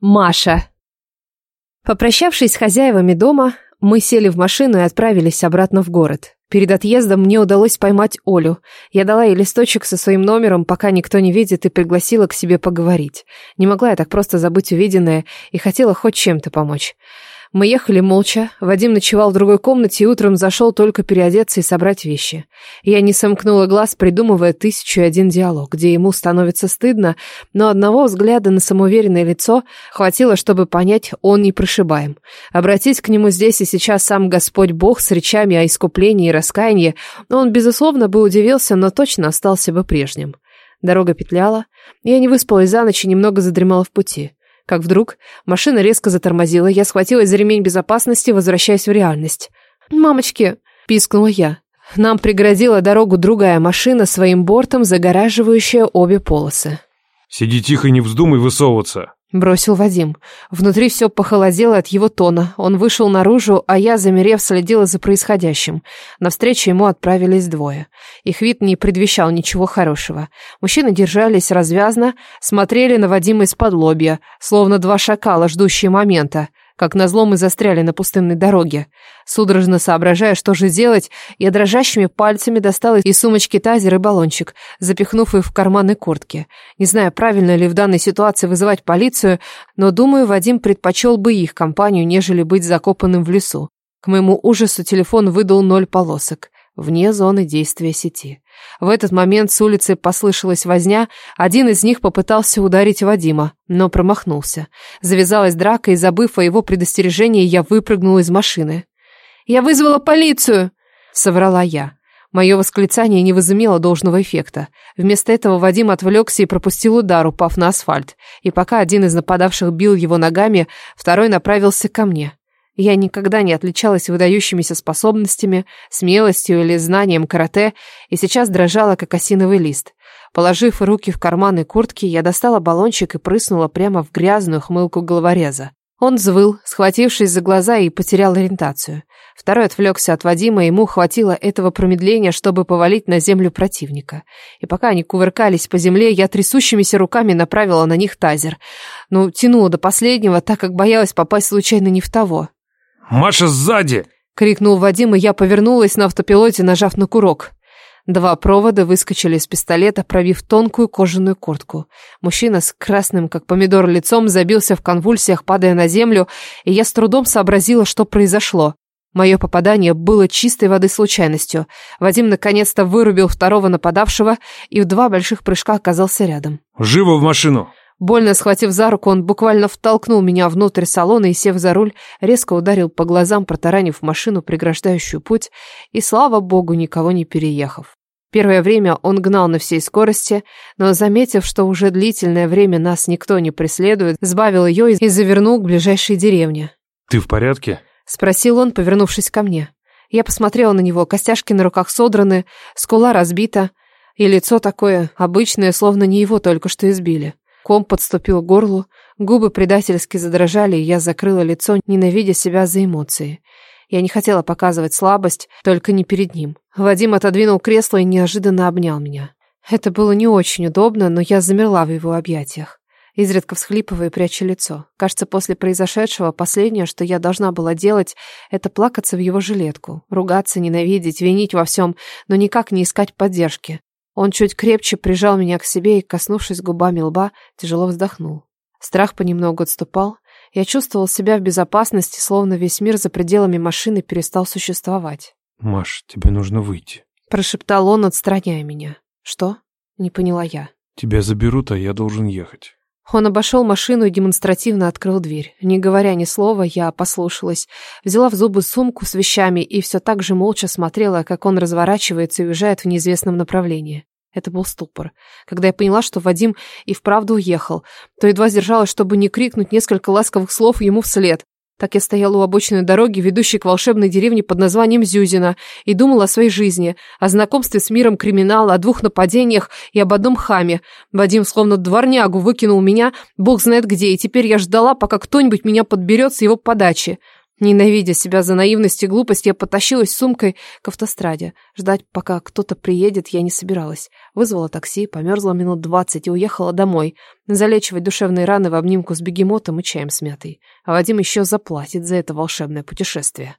Маша. Попрощавшись с хозяевами дома, мы сели в машину и отправились обратно в город. Перед отъездом мне удалось поймать Олю. Я дала ей листочек со своим номером, пока никто не видит, и пригласила к себе поговорить. Не могла я так просто забыть увиденное и хотела хоть чем-то помочь. Мы ехали молча. Вадим ночевал в другой комнате и утром зашел только переодеться и собрать вещи. Я не сомкнула глаз, придумывая тысячу и один диалог, где ему становится стыдно, но одного взгляда на самоуверенное лицо хватило, чтобы понять, он не прошибаем. Обратись к нему здесь и сейчас сам Господь Бог с речами о искуплении и раскаянии, он, безусловно, бы удивился, но точно остался бы прежним. Дорога петляла. Я не выспалась за ночь и немного задремала в пути. Как вдруг машина резко затормозила, я схватилась за ремень безопасности, возвращаясь в реальность. «Мамочки!» – пискнула я. Нам преградила дорогу другая машина своим бортом, загораживающая обе полосы. «Сиди тихо и не вздумай высовываться!» Бросил Вадим. Внутри все похолодело от его тона. Он вышел наружу, а я, замерев, следила за происходящим. Навстречу ему отправились двое. Их вид не предвещал ничего хорошего. Мужчины держались развязно, смотрели на Вадима из-под лобья, словно два шакала, ждущие момента. Как назло мы застряли на пустынной дороге. Судорожно соображая, что же делать, я дрожащими пальцами достала из сумочки тазер и баллончик, запихнув их в карманы куртки. Не знаю, правильно ли в данной ситуации вызывать полицию, но, думаю, Вадим предпочел бы их компанию, нежели быть закопанным в лесу. К моему ужасу телефон выдал ноль полосок вне зоны действия сети. В этот момент с улицы послышалась возня, один из них попытался ударить Вадима, но промахнулся. Завязалась драка, и, забыв о его предостережении, я выпрыгнула из машины. «Я вызвала полицию!» — соврала я. Мое восклицание не возымело должного эффекта. Вместо этого Вадим отвлекся и пропустил удар, упав на асфальт. И пока один из нападавших бил его ногами, второй направился ко мне. Я никогда не отличалась выдающимися способностями, смелостью или знанием карате, и сейчас дрожала, как осиновый лист. Положив руки в карманы куртки, я достала баллончик и прыснула прямо в грязную хмылку головореза. Он взвыл, схватившись за глаза, и потерял ориентацию. Второй отвлекся от Вадима, ему хватило этого промедления, чтобы повалить на землю противника. И пока они кувыркались по земле, я трясущимися руками направила на них тазер. Ну, тянула до последнего, так как боялась попасть случайно не в того. «Маша, сзади!» — крикнул Вадим, и я повернулась на автопилоте, нажав на курок. Два провода выскочили из пистолета, пробив тонкую кожаную куртку. Мужчина с красным, как помидор, лицом забился в конвульсиях, падая на землю, и я с трудом сообразила, что произошло. Мое попадание было чистой воды случайностью. Вадим наконец-то вырубил второго нападавшего и в два больших прыжка оказался рядом. «Живо в машину!» Больно схватив за руку, он буквально втолкнул меня внутрь салона и, сев за руль, резко ударил по глазам, протаранив машину, преграждающую путь, и, слава богу, никого не переехав. Первое время он гнал на всей скорости, но, заметив, что уже длительное время нас никто не преследует, сбавил ее и завернул к ближайшей деревне. «Ты в порядке?» — спросил он, повернувшись ко мне. Я посмотрела на него, костяшки на руках содраны, скула разбита, и лицо такое обычное, словно не его только что избили. Ком подступил к горлу, губы предательски задрожали, и я закрыла лицо, ненавидя себя за эмоции. Я не хотела показывать слабость, только не перед ним. Вадим отодвинул кресло и неожиданно обнял меня. Это было не очень удобно, но я замерла в его объятиях, изредка всхлипывая и пряча лицо. Кажется, после произошедшего последнее, что я должна была делать, это плакаться в его жилетку, ругаться, ненавидеть, винить во всем, но никак не искать поддержки. Он чуть крепче прижал меня к себе и, коснувшись губами лба, тяжело вздохнул. Страх понемногу отступал. Я чувствовал себя в безопасности, словно весь мир за пределами машины перестал существовать. «Маш, тебе нужно выйти», — прошептал он, отстраняя меня. «Что?» — не поняла я. «Тебя заберут, а я должен ехать». Он обошел машину и демонстративно открыл дверь. Не говоря ни слова, я послушалась. Взяла в зубы сумку с вещами и все так же молча смотрела, как он разворачивается и уезжает в неизвестном направлении. Это был ступор. Когда я поняла, что Вадим и вправду уехал, то едва сдержалась, чтобы не крикнуть несколько ласковых слов ему вслед. Так я стояла у обочины дороги, ведущей к волшебной деревне под названием Зюзина, и думала о своей жизни, о знакомстве с миром криминала, о двух нападениях и об одном хаме. Вадим словно дворнягу выкинул меня, бог знает где, и теперь я ждала, пока кто-нибудь меня подберет с его подачи. Ненавидя себя за наивность и глупость, я потащилась сумкой к автостраде. Ждать, пока кто-то приедет, я не собиралась. Вызвала такси, померзла минут двадцать и уехала домой. Залечивать душевные раны в обнимку с бегемотом и чаем с мятой. А Вадим еще заплатит за это волшебное путешествие.